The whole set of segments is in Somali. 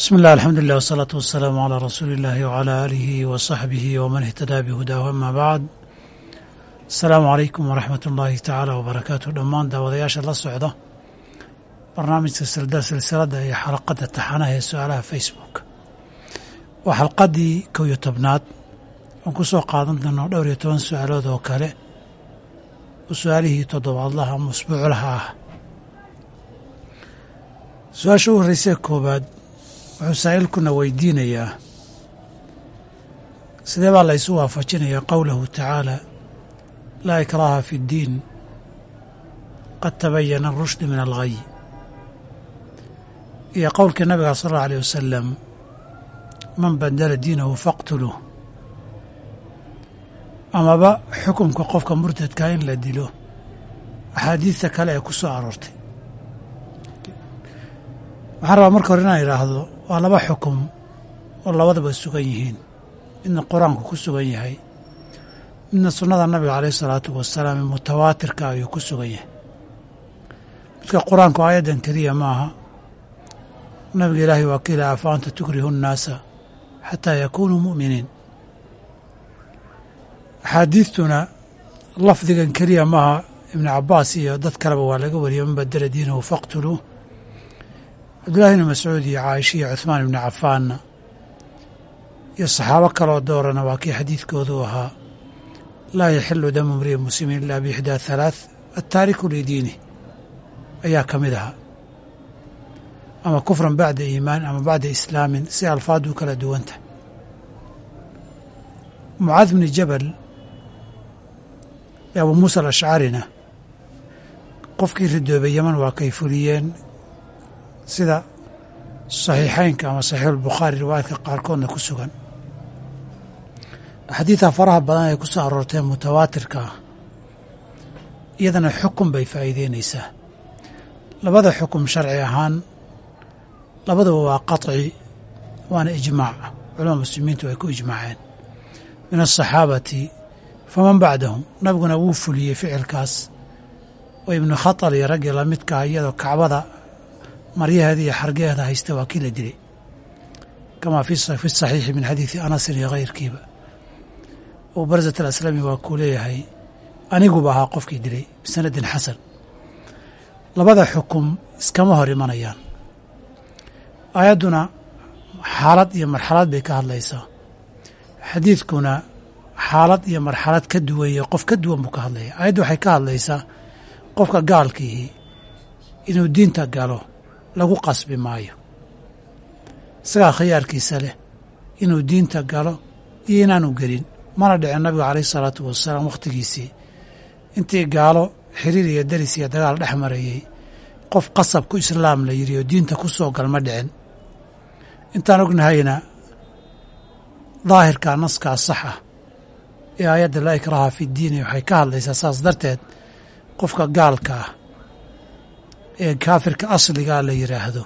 bismi illah alxamdulilah wasalaatu wasalaamu calaa rasuuli illahi wcalaa aalihi wa saxbihi waman ihtadaa bihudaahu ama bacd asalaamu calaykum waraxmat ullaahi tacaala wabarakaatu dhammaan daawadayaasha la socda barnaamijka silsiladda iyo xalaqadda taxanaha ee su'aalaha facebook. Waa xalqaddii kow iyo tobnaad. Aan ku soo qaadan doono dhowr iyo toban su'aalood oo kale. Oo su'aalihii toddobaadlaha ama ah. Su'aasha u horreysee koowaad wuxuu saa'ilkuna weydiinayaa sidee baa la ysu waafajinayaa qowlahu tacaala? Laa ikraaha fi ddiin qad tabayana arushdu min alghay iyo qowlkii nabiga sal allau aleyh wasalam man badala diinahu faqtuluh. Amaba xukumka qofka murtadkaa in la dilo axaadiidta kale ee ku soo aroortay. Waxaan rabaa marka hore inaan idhaahdo waa laba xukum oo labadaba sugan yihiin. Midna qur'aanku ku sugan yahay midna sunnada nabiga caleyh isalaatu wasalaam ee mutawaatirka ayuu ku sugan yahay. Midka qur'aanku aayaddan keliya maaha nabiga ilaahay waa ka ilaha afa tukrihu nnaasa xataa yakuunuu mu'miniin. Axaadiidtuna lafdigan keliya maaha ibnu cabbaas iyo dad kaleba waa laga wariyay man badala diinahu faqtuluu cabdullahi ibni mascuud iyo caaisha iyo cuhmaan ibni cafaanna iyo saxaabo kaloo doorana waa kii xadiidkoodu ahaa laa yaxilu damu mri'i muslimin ilaa biixdaa halaath attaariku lidiinih ayaa ka mid ahaa. Ama kufran bacda iimaan ama bacda islaamin si alfaadu kala duwanta mucaad bni jabal iyo abuu muusa alashcarina qofkii ridoobay yeman waa kay fuliyeen sida saxiixeynka ama saxiixulbukhaari riwaayadka qaarkoodna ku sugan. Axaadiidta faraha badan ay ku soo aroorteen mutawaatirka ah iyadana xukun bay faa'iideynaysaa. Labada xukum sharci ahaan labaduba waa qaطci waana ijmaac. Culama muslimiintu ay ku ijmaaceen. Min asaxaabati faman bacdahum nabiguna wuu fuliyey ficilkaas. Oo ibnu khatal iyo raggii la iyadoo kacbada maryaheeda iyo xargeheeda haysta waa kii la dilay. Kamaa fi saxiixi min xadiidi anasin iyo kayrkiiba oo barzat alaslami waa kuu leeyahay aniguba ahaa qofkii dilay bisanadin xasan. Labada xukum iskama hor imanayaan. Aayadduna xaalad iyo marxalad bay ka hadlaysaa. Xadiidkuna xaalad iyo marxalad ka duwanye qof ka duwan buu ka hadlaya. Aayaddu waxay ka hadlaysaa qofka gaalkiihii inuu diinta galo lagu qasbi maayo. Isagaa khiyaarkiisa leh inuu diinta galo iyo inaanu gelin mana dhicin nabigu caleyhi isalaatu wasalaam wakhtigiisii intii gaalo xiriir iyo deris iyo dagaal dhex marayey qof qasab ku islaam la yidhi oo diinta ku soo gal ma dhicin. Intaan ognahayna daahirkaa naskaa sax ah ee aayadda laa ikraaha fi ddiini waxay ka hadlaysaa saas darteed qofka gaalka ah ee kaafirka asligaa la yidhaahdo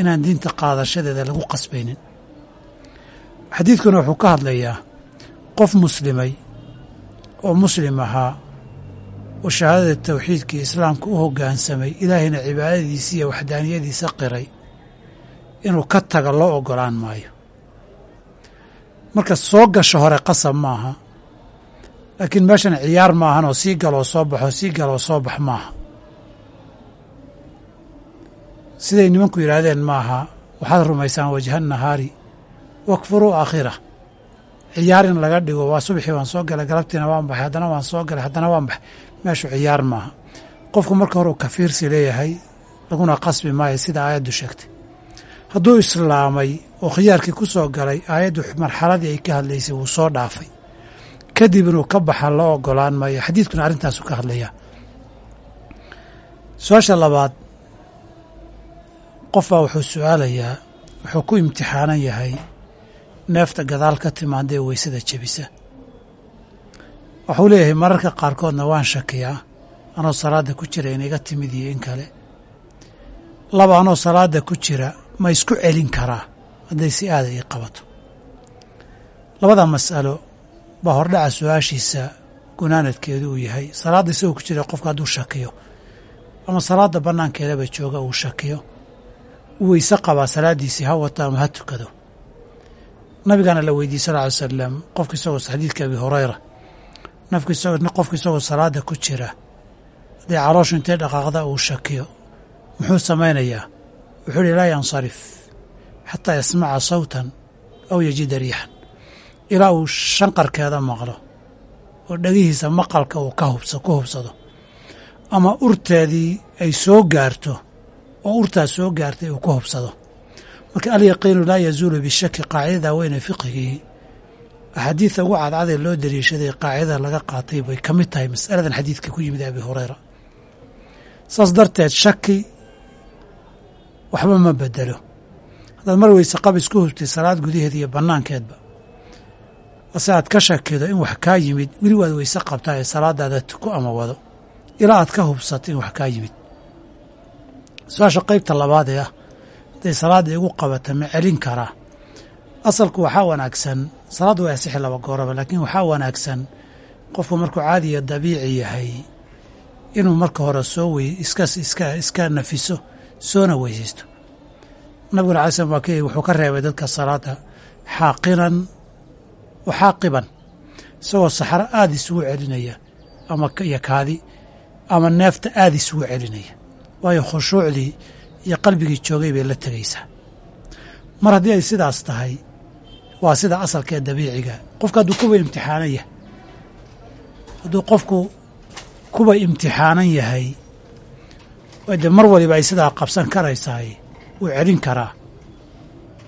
inaan diinta qaadashadeeda lagu qasbaynin. Xadiidkuna wuxuu ka hadlayaa qof muslimay oo muslim ahaa oo shahaadada tawxiidka iyo islaamka u hoggaansamay ilaahayna cibaadadiisa iyo waxdaaniyadiisa qiray inuu ka taga loo oggolaan maayo. Marka soo gasho hore qasab maaha laakiin meeshan ciyaar maahan oo sii galoo soo baxo sii galoo soo bax maaha siday nimanku yidhaahdeen maaha waxaad rumaysaan wajha nahaari wakfuruu aakhira. Ciyaar in laga dhigo waa subaxii waan soo galay galabtiina waan baxay haddana waan soo galay haddana waan baxay. Meeshu ciyaar maaha. Qofku marka hore uu kafiirsi leeyahay laguna qasbi maayo sida aayaddu sheegtay. Hadduu islaamay oo khiyaarkii ku soo galay aayaddu marxaladii ay ka hadlaysay wuu soo dhaafay. Kadib ka baxa loo ogolaan maayo xadiidkuna arrintaasu ka hadlayaa. Su'aasha labaad qof baa wuxuu su'aalayaa wuxuu ku imtixaanan yahay neefta gadaal ka timaada ee weysada jebisa. Waxuu leeyahay mararka qaarkoodna waan shakiyaa anoo salaadda ku jira in iga timid iyo in kale. Laba anoo salaadda ku jira ma isku celin karaa hadday si aada ii qabato. Labada mas'alo baa hordhaca su'aashiisa gunaanadkeedu uu yahay. Salaadda isagoo ku jira qofka hadduu shakiyo ama salaadda bannaankeedaba jooga uu shakiyo u weyse qabaa salaaddiisii ha wato ama ha tukado. Nabigaana la weydiiyey sal ly salam qofka isagoo xadiidka abi hurayra qofka isagoo salaada ku jira haddii calooshu intay dhaqaaqda uu shakiyo muxuu samaynayaa? Wuxuu ihi laa yansarif xataa yasmaca sawtan aw yajida riixan. Ilaa uu shanqarkeeda maqlo oo dhegihiisa maqalka uu ka hubsa ku hubsado. Ama urteedii ay soo gaarto oo urtaas soo gaartay uu ku hubsado marka alyaqiinu laa yazuulu bishaki qaacidada weyne fiqigii axaadiida ugu cadcadee loo dariishaday qaacidada laga qaatay bay ka mid tahay masaladan xadiidka ku yimid abi hurayra. Saas darteed shaki waxba ma bedelo haddaad mar weyse qabis ku hubtay salaad gudaheeda iyo bannaankeedba ase aad ka shakido in wax kaa yimid weli waad weyse qabtaa ee salaadaada tuko ama wado ilaa aad ka hubsato in wax kaa yimid su'aasha qaybta labaad ee ah hadday salaadda igu qabata ma celin karaa asalku waxaa wanaagsan salaaddu waa asixi laba gooraba laakiin waxaa wanaagsan qofku markuu caadiya dabiici yahay inuu marka hore soo wey iska iska iska nafiso soona weysaysto. Nabiguna alai slam waa k wuxuu ka reebay dadka salaada xaaqinan wa xaaqiban isagoo saxro aada isugu celinaya ama iyo kaadi ama neefta aada isugu celinaya waayo khushuucdii iyo qalbigii joogay bay la tegaysaa mar haddii ay sidaas tahay waa sida asalkee dabiiciga qofka hadduu kuba imtixaanan yahay hadduu qofku kuba imtixaanan yahay de mar waliba ay sidaa qabsan karaysaay wuu celin karaa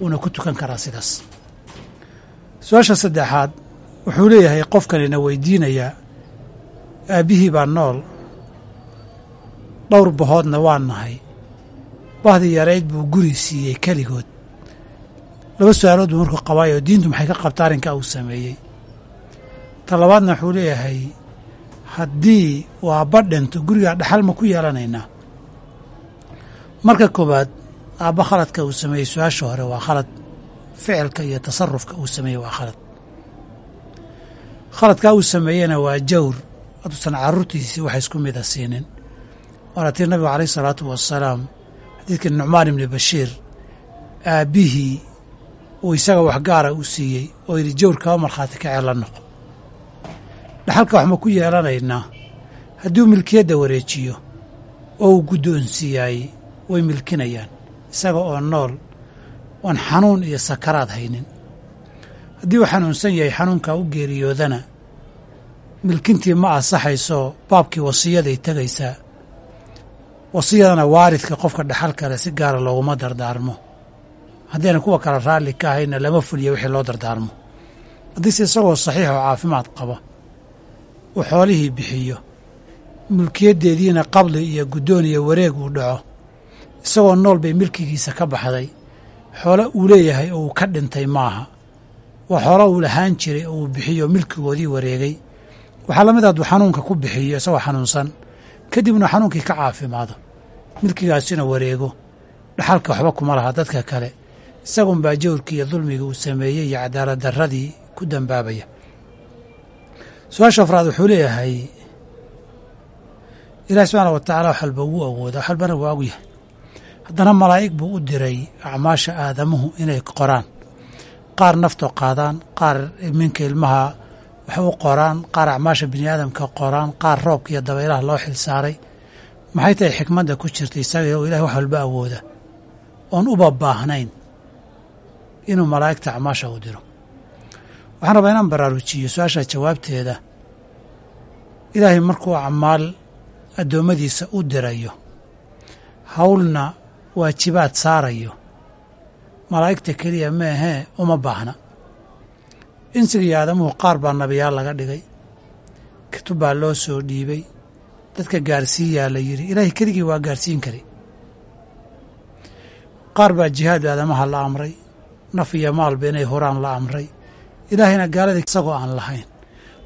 wuuna ku tukan karaa sidaas. Su'aasha saddexaad wuxuu leeyahay qofkanina weydiinayaa aabbihii baa nool dhowr bahoodna waa nahay. Bahdii yarayd buu guri siiyey keligood. Laba su'aalood buu markuu qabaayoo diintu maxay ka qabta arrinkaa uu sameeyey? Ta labaadna wuxuu leeyahay haddii uu aabba dhinto gurigaa dhaxal ma ku yeelanaynaa marka koowaad aabba khaladka uu sameeyey su'aasha hore waa khalad. Ficilka iyo tasarufka uu sameeyey waa khalad. Khaladkaa uu sameeyena waa jawr. Hadduusan carruurtiisii waxa isku mida siinin waana tii nabigu calayh isalaatu wasalaam xadiidkii nucmaan ibni bashiir aabbihii uu isaga wax gaara u siiyey oo yidhi jawr kaba markhaati kacee la noqo. Dhaxalka wax ma ku yeelanaynaa hadduu milkiyadda wareejiyo oo uu guddoonsiiyaay way milkinayaan isaga oo nool oon xanuun iyo sakaraad haynin. Haddii uu xanuunsan yahay xanuunkaa u geeriyoodana milkintii ma ansaxaysoo baabkii wasiyaday tegaysaa wasiyadana waaridka qofka dhaxal kale si gaara looguma dardaarmo. Haddayna kuwa kale raalli ka ahayna lama fuliya wixii loo dardaarmo. Haddiise isagoo saxiix oo caafimaad qaba uu xoolihii bixiyo mulkiyaddeediina qabli iyo guddoon iyo wareeg uu dhaco isagoo nool bay milkigiisa ka baxday xoolo uu leeyahay oo uu ka dhintay maaha. Waa xoolo uu lahaan jiray oo uu bixiyo milkigoodii wareegay. Waxaa la mid hadduu xanuunka ku bixiyo isagoo xanuunsan kadibna xanuunkii ka caafimaado milkigaasina wareego. Dhaxalka waxba kuma laha dadka kale. Isagunbaa jawrkii iyo dulmigii uu sameeyey iyo cadaalad darradii ku dambaabaya. Su'aasha afraad wuxuu leeyahay ilaahi subxaana wa tacaala wax walba wuu awooda wax walbana waa og yahay. Haddana malaa'ig buu u diray acmaasha aadamuhu inay qoraan. Qaar nafto qaadaan qaar minka ilmaha wax u qoraan qaar acmaasha bini aadamka qoraan qaar roobka iyo dabaylaha loo xil saaray maxay tahay xikmadda ku jirta isaga oo ilahay wax walba awooda? Oon uba baahnayn inuu malaa'igta acmaasha u diro. Waxaan rabaa inaan baraarujiyo su'aasha jawaabteeda. Ilaahay markuu acmaal addoommadiisa u dirayo howlna waajibaad saarayo. Malaa'igta keliya ma ahee uma baahna. Insiga iyo aadamuhu qaar baa nabiyaal laga dhigay. Kutub baa loo soo dhiibay dadka gaarsiiyaa la yidhi ilaahay keligii waa gaarsiin kari. Qaar baa jihaad aadamaha la amray naf iyo maalba inay horaan la amray. Ilaahayna gaaladii isagoo aan lahayn.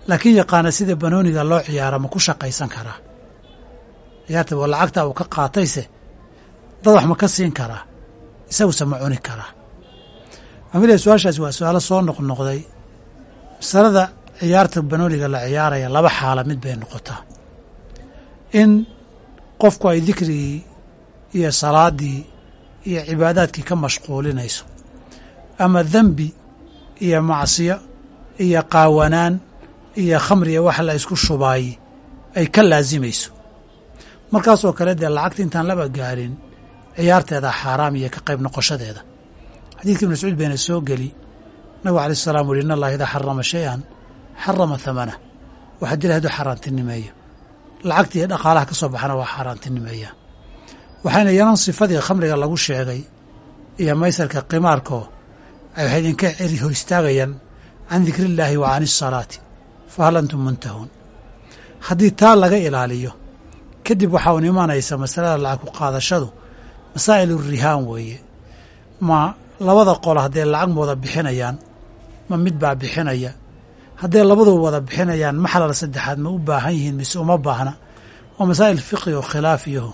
Laakiin yaqaana sida banooniga loo ciyaara ma ku shaqaysan karaa. Ciyaarta lacagta uu ka qaatayse dad wax ma ka siin karaa. Isaguse ma cuni karaa. Amila su'aashaasi waa su'aalo soo noqnoqday masalada ciyaarta banooniga la ciyaaraya laba xaala mid bay noqotaa in qofku ay dikrigii iyo salaaddii iyo cibaadaadkii ka mashquulinayso. Ama dembi iyo macsiyo iyo qaawanaan iyo khamriya wax la isku shubaaye ay ka laasimayso. Markaasoo kale dee lacagta intaan laba gaarin ciyaarteeda xaaraam iyo ka qayb noqoshadeeda. Xadiidka ibn mascuud bayna soo geli nabigu alai salaam uri in allah idaa xarama shay-an xarama hamanah waxaa dila haduu xaaraantinimeeyo lacagta iyo dhaqaalaha ka soo baxana waa xaaraantinimeeyaa waxayna yanan sifadii khamriga lagu sheegay iyo maysarka qimaarkoo waxay idinka ceri hor istaagayaan can dikri illaahi wa can isalaati fa antum muntahuun. Haddii taa laga ilaaliyo kadib waxaa un imanaysa masalada lacag ku qaadashadu masaa'il urihaan weeye. Ma labada qolo hadday lacag wada bixinayaan ma mid baa bixinaya hadday labaduba wada bixinayaan maxlal saddexaad ma u baahan yihiin mise uma baahna? Waa masaa'il fiqi oo khilaafiyaho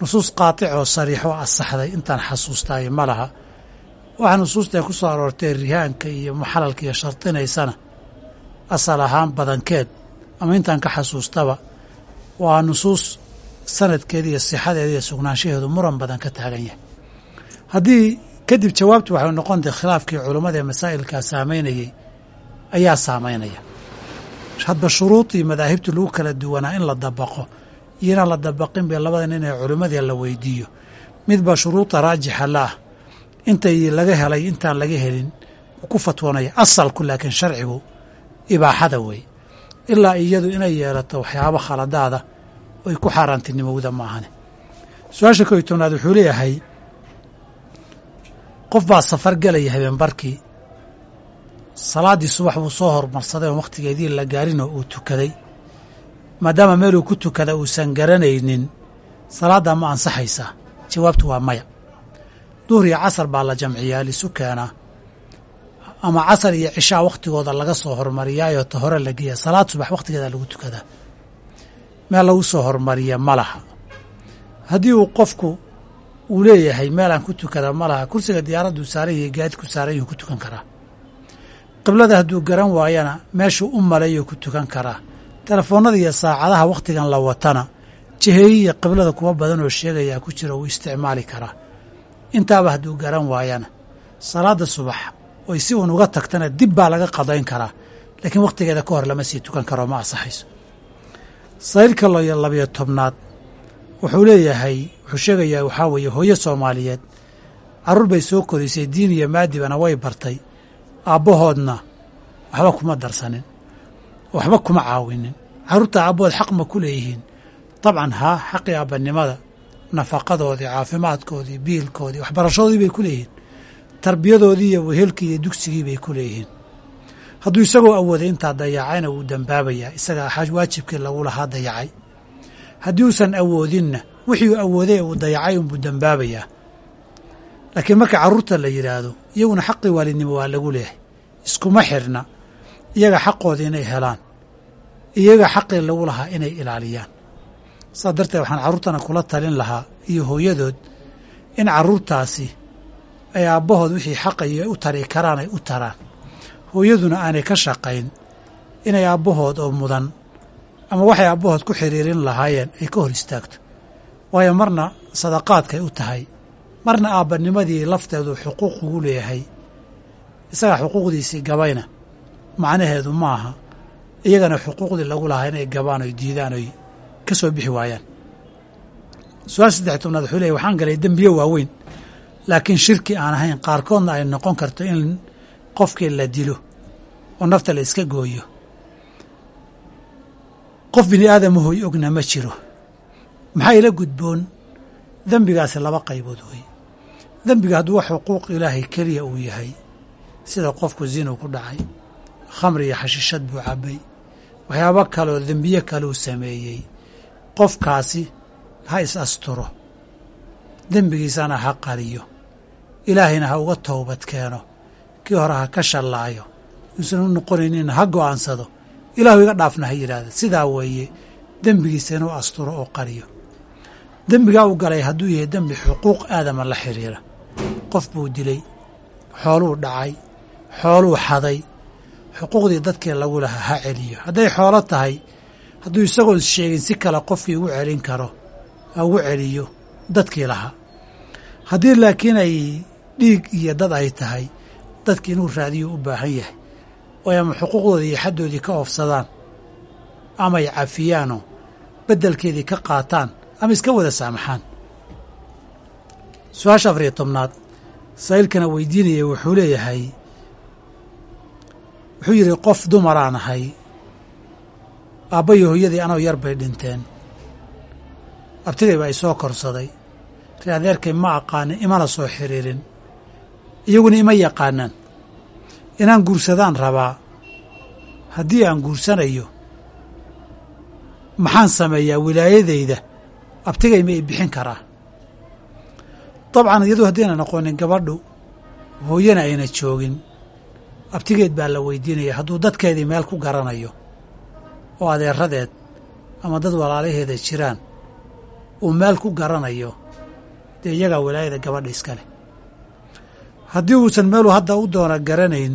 nusuus qaaticoo sariixoo asaxday intaan xasuustaayo ma laha. Waxaa nusuustae ku soo aroortay rihaanka iyo muxalalka iyo shardinaysana asal ahaan badankeed ama intaan ka xasuustaba waa nusuus sanadkeeda iyo sixadeeda iyo sugnaanshaheedu muran badan ka taagan yahay. Haddii kadib jawaabtu waxay noqontahay khilaafkii culummada ee masaa'ilkaa saamaynayey ayaa saamaynaya. Hadba shuruudii madaahibtu lagu kala duwanaa in la dabaqo iyo inaan la dabaqin bay labadan inay culimmadii la weydiiyo. Midba shuruuda raajixa la ah. Intay laga helay intaan laga helin ku fatwoonaya asalku laakiin sharcigu ibaaxada wey ilaa iyadu inay yeelato waxyaabo khaladaada oy ku xaaraantinimowda maahane su'aasha koy tobnaad wuxuu leeyahay qof baa safar gelaya habeenbarkii salaaddii subax buu soo hormarsaday oo wakhtigeedii la gaarinoo uu tukaday. Maadaama meeluu ku tukada uusan garanaynin salaaddaa ma ansaxaysaa jawaabtu waa maya. Duhur iyo casar baa la jamciyaa lisu keenaa ama casar iyo cishaa wakhtigooda laga soo hormariyaayoo ta hore la geeya salaad subax wakhtigeeda lagu tukadaa. Meel lagu soo hormariya ma laha. Haddii uu qofku uu leeyahay meelaan ku tukada ma laha. Kursiga diyaaradduu saaran yahay gaadidku saaran yuu ku tukan karaa qiblada hadduu garan waayana meeshuu u malayuu ku tukan karaa. Telefoonnada iyo saacadaha wakhtigan la watana jiheeyiya qiblada kuwa badan oo sheegayaa ku jira wuu isticmaali karaa. Intaaba hadduu garan waayana salaadda subax oy si uun uga tagtana dib baa laga qadayn karaa laakiin wakhtigeeda ka hor lama sii tukan karoo ma ansaxayso. Saylka labiyo tobnaad wuxuu leeyahay wuxuu sheegayaa waxaa weeye hooyo soomaaliyeed carruur bay soo korisay diin iyo maadibana way bartay aabbahoodna waxba kuma darsanin waxba kuma caawinin. Carruurta aabbahood xaq ma ku leeyihiin. Dabcan haa xaqii aabbanimada nafaqadoodii caafimaadkoodii biilkoodii waxbarashadoodii bay ku leeyihiin. Tarbiyadoodii iyo wehelkii iyo dugsigii bay ku leeyihiin. Hadduu isagoo awooday intaa dayacayna wuu dembaabayaa isaga waajibkii lagu lahaa dayacay haddii uusan awoodinna wixii uu awooday uu dayacay unbuu dembaabayaa laakiin marka carruurta la yidhaahdo iyaguna xaqii waalidnimo waa lagu leeyahay iskuma xirna iyaga xaqoodii inay helaan iyaga xaqii lagu lahaa inay ilaaliyaan. Saas darteed waxaan carruurtana kula talin lahaa iyo hooyadood in carruurtaasi ay aabbahood wixii xaqayo u tari karaan ay u taraan. Hooyaduna aanay ka shaqayn inay aabbahood oo mudan ama waxay aabbahood ku xiriirin lahaayeen ay ka hor istaagto. Waayo marna sadaqaadkay u tahay marna aabbanimadii lafteedu xuquuq ugu leeyahay isagaa xuquuqdiisii gabayna macnaheedu ma aha. Iyagana xuquuqdii lagu lahaa inay gabaan oy diidaan oy ka soo bixi waayaan. Su'aal saddex tobnaad wuxuu leeyahy waxaan galay dembiye waaweyn laakiin shirki aan ahayn qaarkoodna ay noqon karto in qofkii la dilo oo nafta la iska gooyo. Qof bini aadamahoy ogna ma jiro. Maxaa ila gudboon? Dembigaasi laba qaybood wey dembiga hadduu xuquuq ilaahay keliya uu yahay sida qofku zinu ku dhacay khamri iyo xashiishad buu cabbay waxyaabo kaleoo dembiye kaleu sameeyey qofkaasi ha is asturo dembigiisana ha qariyo ilaahayna ha uga toobad keeno kii hore ha ka shallaayo uusan u noqonaynin ha go'aansado ilaahu iga dhaafna ha yidhaahda sidaa weeye dembigiisa inuu asturo oo qariyo. Dembigaa u galay hadduu yahay dembi xuquuq aadama la xidhiira qof buu dilay xooluu dhacay xooluu xaday xuquuqdii dadkii lagu lahaa ha celiyo. Hadday xoolo tahay hadduu isagoon sheegin si kale qofkii ugu celin karo ugu celiyo dadkii lahaa. Haddii laakiin ay dhiig iyo dad ay tahay dadki inuu raadiyo u baahan yahay oo ama xuquuqdoodii iyo xaddoodii ka oofsadaan ama ay cafiyaanoo beddelkeedii ka qaataan ama iska wada saamaxaan su'aasha afariyo tobnaad saa'ilkana weydiinaya wuxuu leeyahay wuxuu yidhi qof dumaraan ahay aabbayo hooyadii anoo yar bay dhinteen. Abtigay baa i soo korsaday. Ree ma aqaanin imana soo xiriirin. Iyaguna ima yaqaanaan. Inaan guursadaan rabaa haddii aan guursanayo maxaan sameeyaa wilaayadayda abtigay ma i bixin karaa dabcan iyadu haddayna noqonin gabadhu hooyana ayna joogin. Abtigeed baa la weydiinaya hadduu dadkeedii meel ku garanayo oo adeeradeed ama dad walaalaheeda jiraan uu meel ku garanayo dee iyagaa wilaayada gabadha iskale haddii uusan meeluu hadda u doona garanayn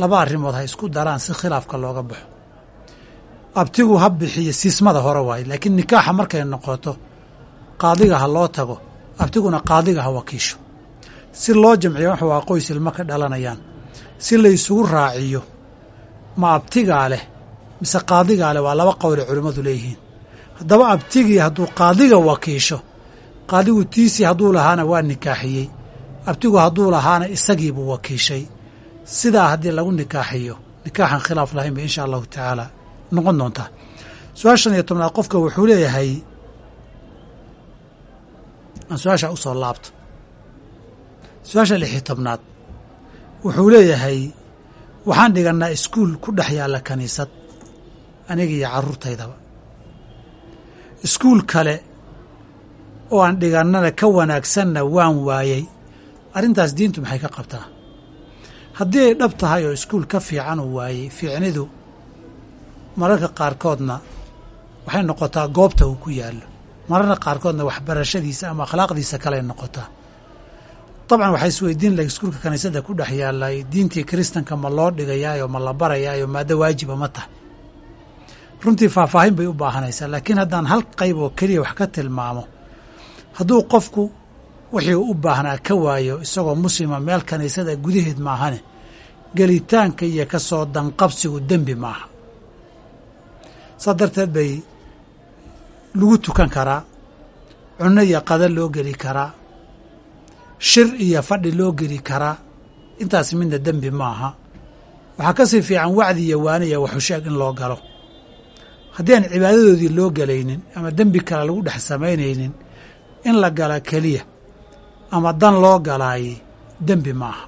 laba arrimood ha isku daraan si khilaafka looga baxo. Abtigu ha bixiyo siismada hore waaye laakiin nikaaxa markay noqoto qaadiga ha loo tago abtiguna qaadiga ha wakiisho. Si loo jamciyo wax waa qoys ilmo ka dhalanayaan. Si la isugu raaciyo ma abtigaa leh mise qaadigaa leh waa laba qowle culimmadu leeyihiin. Haddaba abtigii hadduu qaadiga wakiisho qaadigu tiisii hadduu lahaana waa nikaaxiyey abtigu hadduu lahaana isagiibuu wakiishay. Sidaa haddii lagu nikaaxiyo nikaaxan khilaaf lahayn bay insha allahu tacaala noqon doontaa. Su'aashan iyo tobnaad qofka wuxuu leeyahay aan su'aasha u soo laabto. Su'aasha lix iyo tobnaad. Wuxuu leeyahay waxaan dhigannaa iskuul ku dhex yaalla kiniisad aniga iyo carruurtaydaba iskuul kale oo aan dhigannana ka wanaagsanna waan waayey arrintaas diintu maxay ka qabtaa? Haddii ay dhab tahay oo iskuul ka fiican uu waayey fiicnidu mararka qaarkoodna waxay noqotaa goobta uu ku yaallo mararka qaarkoodna waxbarashadiisa ama akhlaaqdiisa kaley noqotaa dabcan waxaa isweydiin lahay iskuulka kiniisadda ku dhex yaallay diintii kiristanka ma loo dhigayaayo ma la barayaayo maaddo waajiba ma tahay. Runtii faahfaahin bay u baahanaysaa laakiin haddaan hal qayb oo keliya wax ka tilmaamo hadduu qofku wixii u baahnaa ka waayo isagoo muslima meel kiniisada gudaheed maahane gelitaanka iyo ka soo danqabsigu dembi maaha. Saa darteed bay lagu tukan karaa cunno iyo qada loo geli karaa shir iyo fadhi loo geli karaa intaas midna dembi maaha waxaa ka sii fiican wacdi iyo waani iyo waxusheeg in loo galo. Haddii aan cibaadadoodii loo gelaynin ama dembi kale lagu dhex samaynaynin in la gala keliya ama dan loo galaaye dembi maaha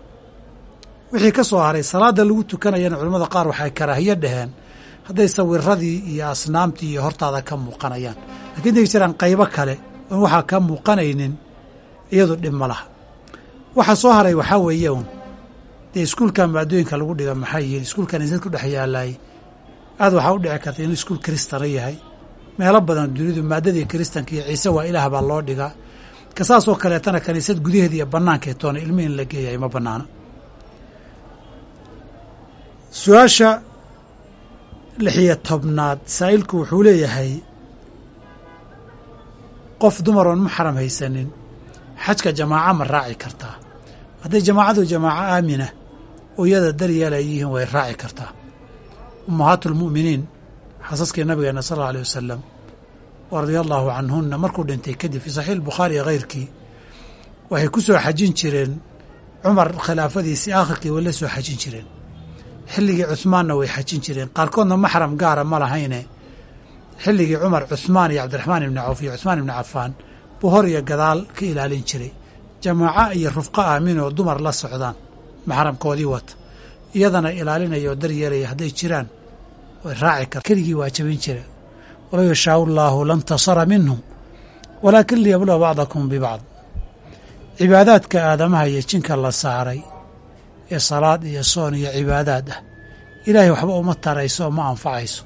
wixii ka soo haray salaadda lagu tukanayana culimmada qaar waxay karaahiyo dhaheen hadday sawiradii iyo asnaamtii iyo hortaada ka muuqanayaan. Lakiin day jiraan qaybo kale oon waxaa ka muuqanaynin iyadu dhib ma laha. Waxa soo haray waxaa weeye un dee iskuulka maadooyinka lagu dhiga maxay yihiin? Iskuulka niisad ku dhex yaalaay aad waxaa u dhici karta inuu iskuul kiristana yahay. Meelo badan dunidu maadadii kiristanka iyo ciise waa ilaah baa loo dhigaa. Ka saasoo kaleetana kaniisad gudaheeda iyo bannaankae toona ilmi in la geeyahay ma bannaana. Su'aasha lixiyo tobnaad. Saa'ilku wuxuu leeyahay qof dumaroon muxaram haysanin xajka jamaaca ma raaci kartaa. Hadday jamaacadu jamaaco aamina oo iyada daryeela ay yihiin way raaci kartaa. Ummahaatu lmu'miniin xasaskii nabigeena sal alla alيh wasalam radia allaahu canhunna markuu dhintay kadib fii saxiix bukhaari iyo hayrkii waxay ku soo xajin jireen cumar khilaafadiisii aakhirkii way la soo xajin jireen xilligii cuhmaanna way xajin jireen. Qaarkoodna maxram gaara ma lahayne. Xilligii cumar cuhmaan iyo cabdiraxmaan ibni cawf iyo cuhmaan ibni cafaan buu iyo gadaal ka ilaalin jiray. Jamaaca iyo rufqo aamin oo dumar la socdaan maxramkoodii wata. Iyadana ilaalinaya oo daryeelaya hadday jiraan way raaci karta keligii waa jabin jira walow yashaau llaahu lantasara minhum walaakin liyabluwa bacdakum bibacd cibaadaadka aadamaha iyo jinka la saaray ee salaad iyo soon iyo cibaadaad ah. Ilaahay waxba uma tarayso oo ma anfacayso.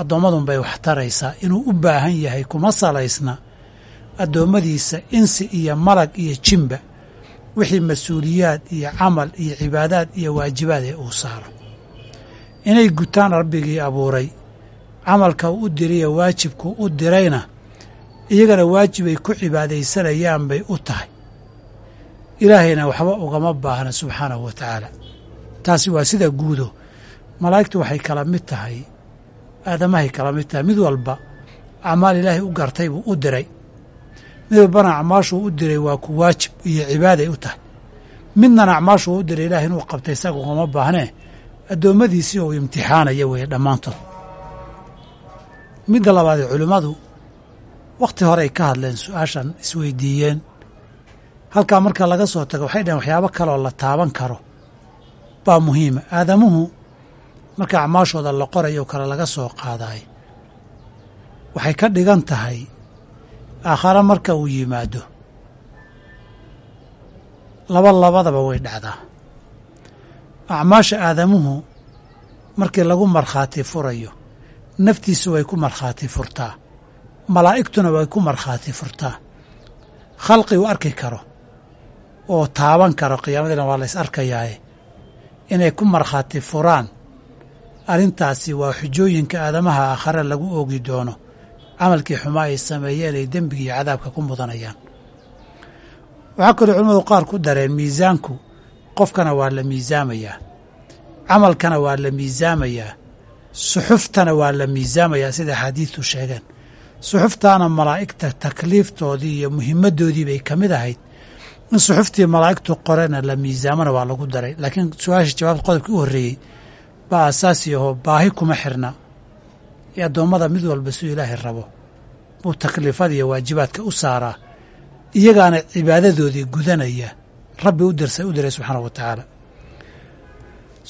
Addoommadun bay wax taraysaa. Inuu u baahan yahay kuma salaysna. Addoommadiisa insi iyo malag iyo jinba wixii mas'uuliyaad iyo camal iyo cibaadaad iyo waajibaad ee uu saaro. Inay gutaan rabbigii abuuray. Camalka u dirayo waajibku u dirayna iyagana waajibay ku cibaadaysanayaan bay u tahay ilaahayna waxba ugama baahna subxaanahu wa tacaala. Taasi waa sida guudo. Malaa'igtu waxay kala mid tahay aadamahay kala mid tahay. Mid walba acmaal ilaahay u gartay buu u diray. Mid walbana acmaashuu u diray waa ku waajib iyo cibaaday u tahay. Midnana acmaashuu u diray ilahay inuu qabtay isaga ugama baahnee addoommadiisii uu imtixaanaya weeye dhammaantood. Midda labaadee culimmadu wakhti horey ka hadleen su'aashan isweydiiyeen halkaa marka laga soo tago waxay dhaheen waxyaabo kaleoo la taaban karo. Baa muhiima aadamuhu marka acmaashooda la qorayo kale laga soo qaadaay waxay ka dhigan tahay aakhare marka uu yimaado. Laba labadaba way dhacdaa. Acmaasha aadamuhu markii lagu markhaati furayo naftiisu way ku markhaati furtaa. Malaa'igtuna way ku markhaati furtaa. Khalqi uu arki karo oo taaban karo qiyaamadiina waa la ys arkayaaye. Inay ku markhaati furaan. Arrintaasi waa xujooyinka aadamaha aakhare lagu oogi doono. Camalkii xumaa ay sameeyeen ay dembiga iyo cadaabka ku mudanayaan. Waxaa kaloo culimmadu qaar ku dareen miisaanku. Qofkana waa la miisaamayaa. Camalkana waa la miisaamayaa. Suxuftana waa la miisaamayaa sida axaadiidtu sheegeen. Suxuftaana malaa'igta takliiftoodii iyo muhimaddoodii bay ka mid ahayd in suxuftii malaa'igtu qorena la miisaamona waa lagu daray. Laakiin su'aasha jawaabta qodobkii u horreeyey baa asaasi ahoo baahi kuma xirna. Ee addoommada mid walba siduu ilaahay rabo. Buu takliifada iyo waajibaadka u saaraa. Iyagaana cibaadadoodii gudanaya. Rabbi u dirsay u diray subxaana wa tacaala.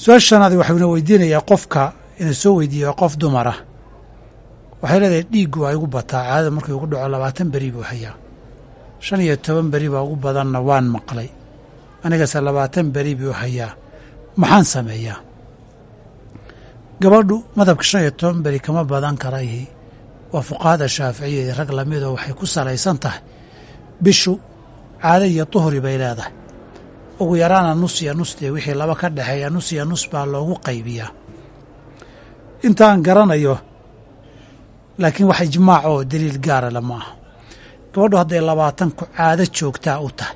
Su'aasha shanaadi waxuuna weydiinayaa qofka inuu soo weydiiyo qof dumara. Waxay leedahay dhiiggu waa igu bataa caadada markii ugu dhaco labaatan beri buu hayaa shan iyo toban beri baa ugu badanna waan maqlay. Anigase labaatan beri buu hayaa. Maxaan sameeyaa? Gabadhu madhabka shan iyo toban beri kama badan karayi waa fuqahada shaaficiyadii rag lamidoo waxay ku salaysan tahay. Bishu caado iyo duhri bay leedahay. Ugu yaraana nus iyo nus dee wixii laba ka dhexeeya nus iyo nus baa loogu qaybiyaa. Intaan garanayo laakiin wax ijmaac oo daliil gaara lama aha gabadhu hadday labaatan ku caado joogtaa u tahay.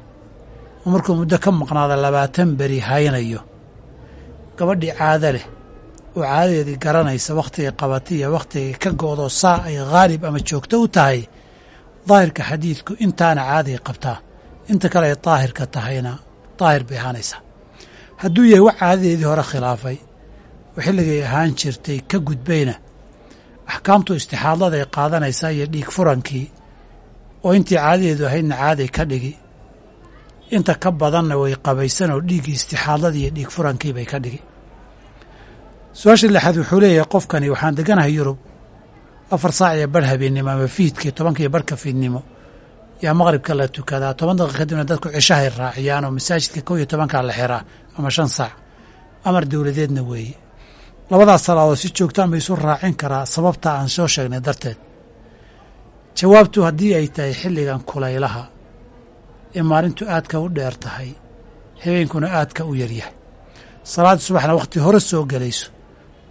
Oo markuu muddo ka maqnaada labaatan beri haynayo. Gabadhii caado leh. Oo caadadeedii garanaysa wakhtigay qabatay iyo wakhtigay ka go'doo saa ay khaalib ama joogto u tahay. Daahirka xadiidku intaana caaday qabtaa. Inta kale ay daahirka tahayna daahir bay ahaanaysaa hadduu yahay wax caadadeedii hore khilaafay oo xilligay ahaan jirtay ka gudbayna. Axkaamtu istixaadaday qaadanaysaa iyo dhiig furankii oo intii caadadeedu ahaydna caaday ka dhigi. Inta ka badanna way qabaysan oo dhiiggii istixaadadii iyo dhiig furankii bay ka dhigi. Su'aasha lixaad wuxuu leeyahay qofkani waxaan deganahay yurub afar saac iyo barh habeennimo ama fiidkii tobankiiyo barhka fiidnimo yaa maqribka la tukadaa. Toban daqiiq kadibna dadku cishahay raaciyaan oo masaajidka kow iyo tobankaa la xiraa ama shan saac. Amar dowladeedna weeye. Labadaas salaadood si joogtaan ba isu raacin karaa sababta aan soo sheegnay darteed jawaabtu haddii ay tahay xilligan kulaylaha ee maalintu aadka u dheer tahay habeenkuna aadka u yaryahay salaada subaxna wakhti hore soo gelayso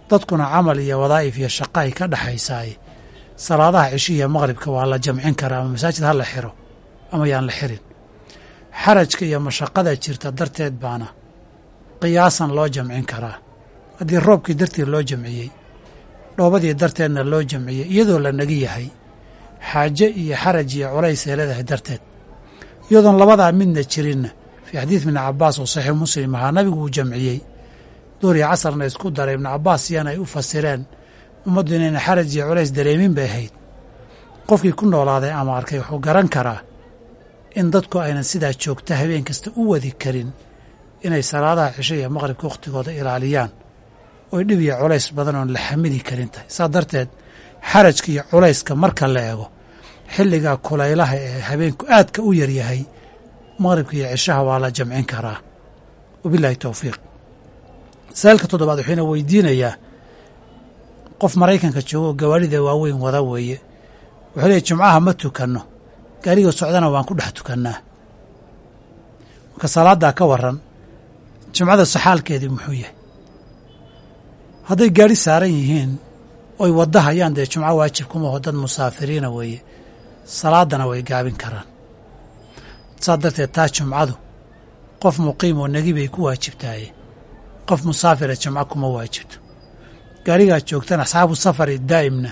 dadkuna camal iyo wadaa'if iyo shaqa ay ka dhexaysaaye salaadaha cishihiiyo maqribka waa la jamcin karaa ama masaajid ha la xiro ama yaan la xirin. Xarajka iyo mashaqada jirta darteed baana qiyaasan loo jamcin karaa. Haddii roobkii darteed loo jamciyey dhoobadii darteedna loo jamciyey iyadoo la nagi yahay xaaje iyo xaraj iyo culays ay darteed. Iyadoon labadaa midna jirinna fii xadiid ibni cabbaas oo saxiix muslim ahaa nabigu uu jamciyey. Duur iyo casarna isku daray ibnu cabbaas iyana ay u fasireen ummaddu inayna xaraj iyo culays dareemin bay ahayd. Qofkii ku noolaaday ama arkay wuxuu garan karaa in dadku aynan sidaa joogta habeen kasta u wadi karin inay salaadaha cisho iyo maqribka wakhtigooda ilaaliyaan. Oy dhib iyo culays badan oon la xamili karin tahay. Saa darteed xarajka iyo culayska marka la eego xilliga kulaylaha ee habeenku aadka u yaryahay maqribka iyo cishaha waa la jamcin karaa. Wabilaahi towfiiq masaa'ilka toddobaad wuxuuna weydiinayaa qof maraykanka joogo oo gawaarida waaweyn wada weeye. Wuxuu leeyahy jumcaha ma tukanno. Gaariga socdana waan ku dhex tukannaa. Marka salaaddaa ka waran jumcada saxaalkeedii muxuu yahay. Hadday gaari saaran yihiin oy wadda hayaan dee jumco waajib kumaho dad musaafiriina weeye salaaddana way gaabin karaan. Saa darteed taa jumcadu qof muqiim oo negi bay ku waajibtahay. Qof musaafira jamco kuma waajibto gaarigaa joogtana asxaabu safari daa'imna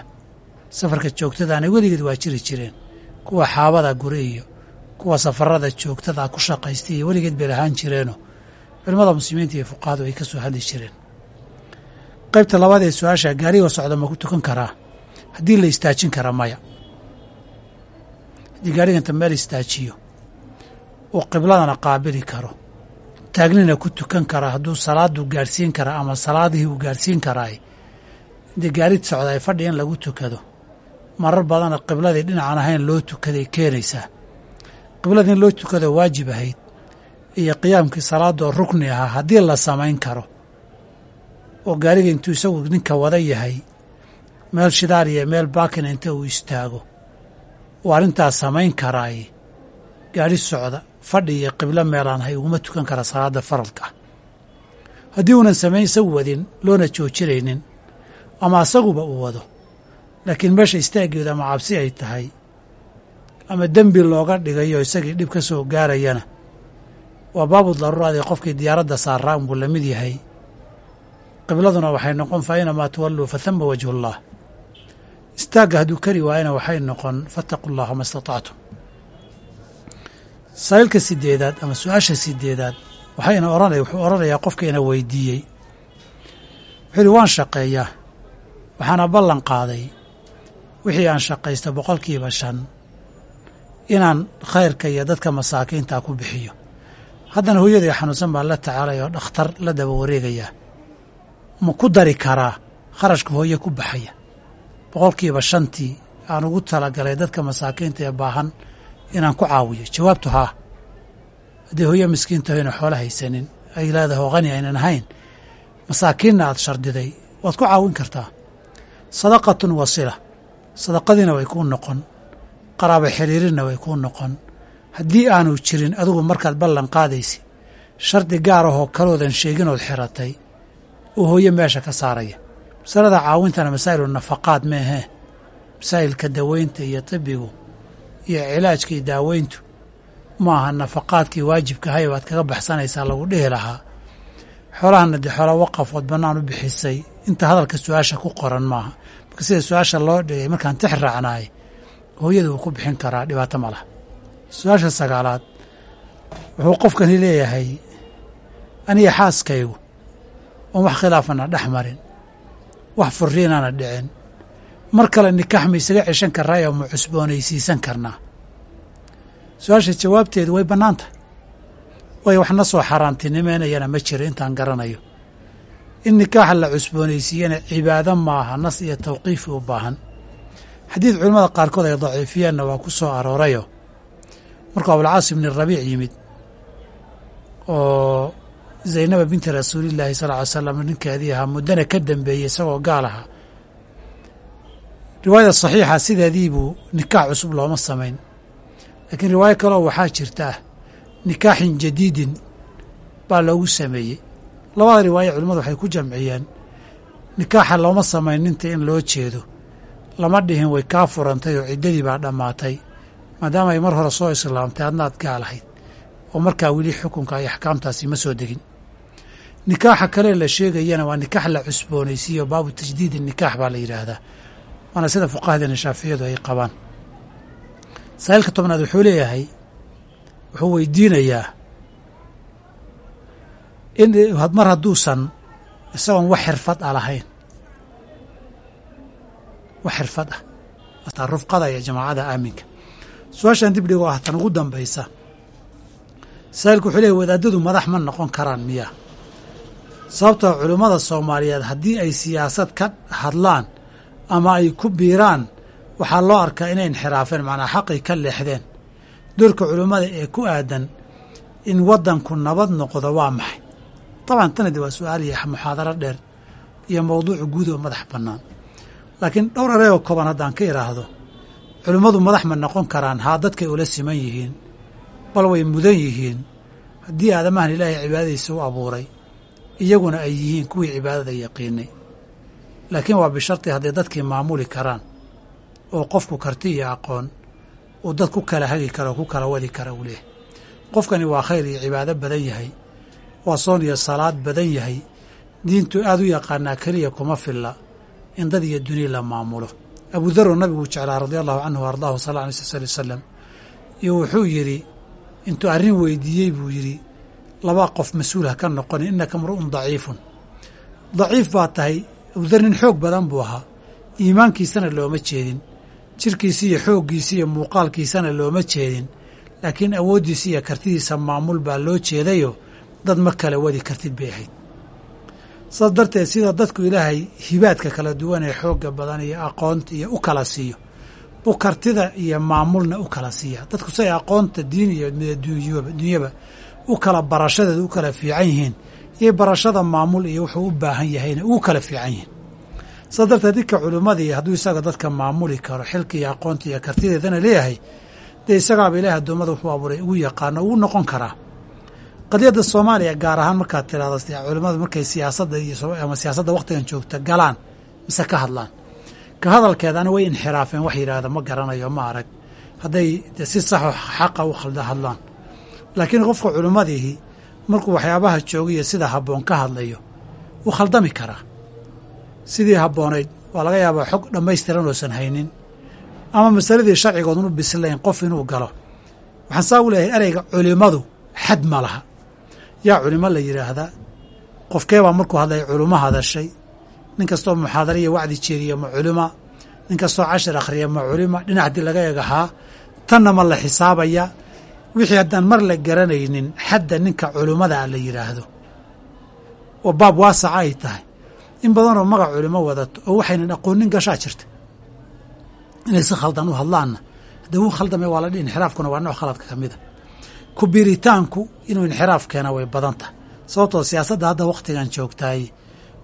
safarka joogtadaana weligeed waa jiri jireen. Kuwa xaabada gure iyo kuwa safarada joogtada ku shaqaystay iyo weligeed bay lahaan jireenoo culimmada muslimiinta iyo fuqahadu ay ka soo hadli jireen. Qaybta labaad ee su'aasha gaarigoo socda ma ku tukan karaa? Haddii la istaajin kara maya haddii gaariganta meel istaajiyo. Uu qibladana qaabili karo. Taagnina ku tukan kara hadduu salaadu gaadhsiin kara ama salaadihii uu gaadhsiin karaay dee gaarid socda ay fadhi in lagu tukado. Marar badana qibladii dhinacan ahayn loo tukaday keenaysaa qibladii in loo tukado waajib ahayd iyo qiyaamkii salaadoo rukni ahaa haddii la samayn karo. Oo gaariga intuu isagu ninka wada yahay meel shidaar iyo meel baakina inta uu istaago uu arrintaas samayn karaay gaadhi socda fadhi iyo qiblo meelaan hay uguma tukan kara salaadda faralka. Haddii uunan samayn isagu wadin loona joojinaynin ama asaguba uu wado laakiin meesha istaaggeedu ama cabsi ay tahay ama dembi looga dhigayo isagii dhib ka soo gaarayana waa baabu daruuraadii qofkii diyaaradda saaraa unbuu la mid yahay. Qibladuna waxay noqon fa aynamaa tuwalluu fa hama wajhullah istaagga hadduu kari waayana waxay noqon fattaqu llaha ma istatactum. Saa'ilka sideedaad ama su'aasha sideedaad waxayna ohanaya wuxuu odhanayaa qofkayna weydiiyey. Wuxuu yidhi waan shaqeeyaa waxaana ballan qaaday. Wixii aan shaqaysta boqolkiiba shan inaan khayrka iyo dadka masaakiintaa ku bixiyo. Haddana hooyadii xanuunsan baan la tacaalaya oo dhakhtar la daba wareegayaa ma ku dari karaa kharashka hooye ku baxaya boqolkiiba shantii aan ugu talagalay dadka masaakiinta ee baahan inaan ku caawiyo. Jawaabtu haa haddii hooye miskiintahayna xoolo haysanin ay leedahay oo qani aynan ahayn masaakiinna aad shardiday waad ku caawin kartaa. Sadaqatun wasila. Sadaqadiina way kuu noqon. Qaraabo xiriirinna way kuu noqon. Haddii aanu jirin adigu markaad ballan qaadaysi shardi gaar ahoo kaloodan sheeginood xiratay oo hooye meesha ka saaraya masalada caawintana masaa'ilu nafaqaad meehee masaa'ilka daweynta iyo tibigu iyo cilaajka iyo daaweyntu ma aha nafaqaadkii waajibkahay waad kaga baxsanaysaa lagu dhihi lahaa. Xoolahana dee xoola waqafood bannaan u bixisay inta hadalka su'aasha ku qoran maaha. Marka sida su'aasha loo dhigay markaan tix raacnaay hooyada wuu ku bixin karaa dhibaato ma laha. Su'aasha sagaalaad wuxuu qofkani leeyahay aniga xaaskaygu oon wax khilaafana dhex marin wax furiinana dhicin. Mar kale nikaax ma isaga ceshan karraa oo ma cusboonaysiisan karnaa? Su'aasha jawaabteedu way bannaan tahay way waxna soo xaaraantinimeynayana ma jiro intaan garanayo. In nikaaxa la cusboonaysiiyana cibaado maaha nas iyo tawqiifi u baahan. Xadiid culimmada qaarkood ay daciifiyeenna waa ku soo aroorayo. Markuu abulcaas ibni rabiic yimid oo zaynaba binti rasuulillaahi sal ly slam ninkeedii ahaa muddana ka dambeeyey isagoo gaal ahaa. Riwaayada saxiixa sideediibuu nikaax cusub looma samayn. Laakiin riwaayo kaleo waxaa jirta ah nikaaxin jadiidin baa loogu sameeyey. Labada riwaayo culimmadu waxay ku jamciyeen nikaaxa looma samayn ninta in loo jeedo. Lama dhihin way kaa furantay oo ciddadii baa dhammaatay maadaama ay mar hore soo islaamtay adnaad gaal ahayd. Oo markaa weli xukunka iyo axkaamtaasi ma soo degin nikaaxa kale la sheegayana waa nikaax la cusboonaysiiyo baabu tajdiidi nikaax baa la yidhaahdaa. Waana sida fuqahadeena shaaficiyadu ay qabaan. Saa'ilka tobnaad wuxuu leeyahay wuxuu weydiinayaa in mar hadduusan isagoon wax xirfad a lahayn. Wax xirfad ah. Rufqada iyo jamaacada aaminka. Su'aashan dib dhigo ah tan ugu dambaysa saa'ilku wuxuu leeyahy wadaadadu madax ma noqon karaan miya sababtoo culimmada soomaaliyeed haddii ay siyaasad ka hadlaan ama ay ku biiraan waxaa loo arkaa inay inxiraafeen macnaa xaqay ka leexdeen. Doorka culimmada ee ku aadan in waddanku nabad noqdo waa maxay? Dabcan tanadi waa su'aal iyo muxaadaro dheer iyo mawduucu guud oo madax bannaan. Laakiin dhowr erey oo kooban haddaan ka idhaahdo culimmadu madax ma noqon karaan haa dadkay ula siman yihiin bal way mudan yihiin. Haddii aadamahan ilaahay cibaadadiisa u abuuray iyaguna ay yihiin kuwii cibaadada yaqiinay. Laakiin waa bisharti hadday dadkii maamuli karaan oo qofku karti iyo aqoon uu dad ku kala hagi karo ku kala wadi kara uu leehay qofkani waa khayr iyo cibaado badan yahay waa soon iyo salaad badan yahay. Diintu aada u yaqaanaa keliya kuma filla in dad iyo duniya la maamulo. Abudaroo nabiguu jeclaa radia allahu canhu ardaahu sal alay sl sl wasalam iyo wuxuu yidhi intuu arrin weydiiyey buu yidhi laba qof mas'uul ha ka noqonin innaka mru'un daciifun. Daciif baa tahay abudar xoog badan buu ahaa. Iimaankiisana looma jeedin jirkiisi iyo xooggiisi iyo muuqaalkiisana looma jeedin. Laakiin awooddiisa iyo kartidiisa maamul baa loo jeedayo dad ma kala wadi kartid bay ahayd. Saas darteed sida dadku ilaahay hibaadka kala duwan ee xoogga badan iyo aqoonta iyo u kala siiyo u kartida iyo maamulna u kala siiya. Dadku say aqoonta diin iyo dunyaba u kala barashadeeda u kala fiican yihiin iyo barashada maamul iyo wuxuu u baahan yahayna ugu kala fiican yihiin. Saas darteed dinka culimmadii hadduu isaga dadka maamuli karo xilka iyo aqoonta iyo kartideedana leeyahay dee isagaaba ilaah addoommada wuxuu abuuray ugu yaqaano ugu noqon karaa. Qadiyadda soomaaliya gaar ahaan markaad tiraahdo culimmadu markay siyaasadda iyo siyaasadda wakhtigan joogta galaan mise ka hadlaan. Ka hadalkeedana way inxiraafeen wax yidhaahda ma garanayo ma arag. Hadday si saxo xaqa u khalda hadlaan laakiin qofka culimmadiihi markuu waxyaabaha joogiyo sida habboon ka hadlayo wuu khaldami karaa. Sidii habboonayd waa laga yaabaa xog dhammaystiran oosan haynin ama masaladii sharcigoodun u bislayn qof inuu galo. Waxaan saa u leeyahay ereyga culimmadu xad ma laha. Yaa culimo la yidhaahdaa qofkeebaa markuu hadlay culimo hadashay nin kastoo muxaadara iyo wacdi jeediya ma culima nin kastoo cashar akhriya ma culima dhinac haddii laga egahaa tanna ma la xisaabaya wixii haddaan mar la garanaynin xadda ninka culimmadaa la yidhaahdo oo baab waasaca ay tahay. In badanoo magac culimo wadato oo waxaynan aqoonin gashaa jirta. Inay si khaldan u hadlaanna. Haddee wuu khaldame waa la dhi inxiraafkuna waa nooc khaladka ka mida ku biiritaanku inuu inxiraaf keena way badan tahay. Sababtoo siyaasadda hadda wakhtigan joogtaay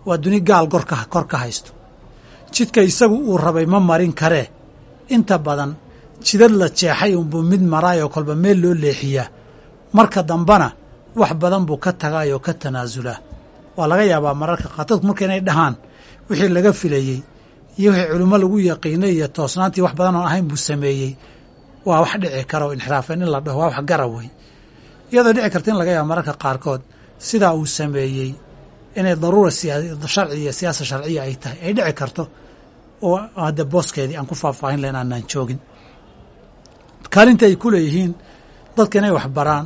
waa duni gaal gorka kor ka haysto. Jidka isagu uu rabay ma marin karee inta badan jidad la jeexay unbuu mid maraayoo kolba meel loo leexiyaa marka dambena wax badan buu ka tagaayoo ka tanaasulaa waa laga yaabaa mararka qaar. Dadku marka inay dhahaan wixii laga filayey iyo wixii culimo lagu yaqiinay iyo toosnaantii wax badan oon ahayn buu sameeyey waa wax dhici kara inxiraafeen in la dhaho waa wax garab wey iyadoo dhici karta in laga yaaba mararka qaarkood sidaa uu sameeyey inay daruura sharci iyo siyaasa sharciya ay tahay. Ay dhici karto oo hadda booskeedii aan ku faahfaahin lahayn aanaan joogin kaalinta ay ku leeyihiin dadka inay wax baraan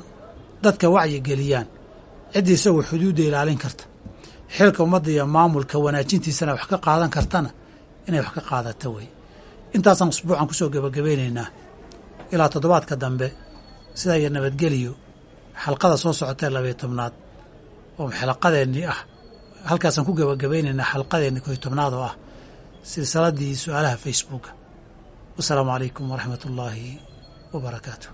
dadka wacyi geliyaan ciddii isagoo xuduudda ilaalin karta. Xilka ummadda iyo maamulka wanaajintiisana wax ka qaadan kartana inay wax ka qaadata wey intaasaan usbuucan ku soo gebagabaynaynaa ilaa toddobaadka dambe sidaa iyo nabadgeliyo xalqada soo socotee labayo tobnaad oo xalaqadeennii ah. Halkaasaan ku gebagabaynaynaa xalqadeenni koy tobnaad oo ah silsiladii su'aalaha facebooka. Wasalaamu calaykum waraxmat ullaahi barakaatu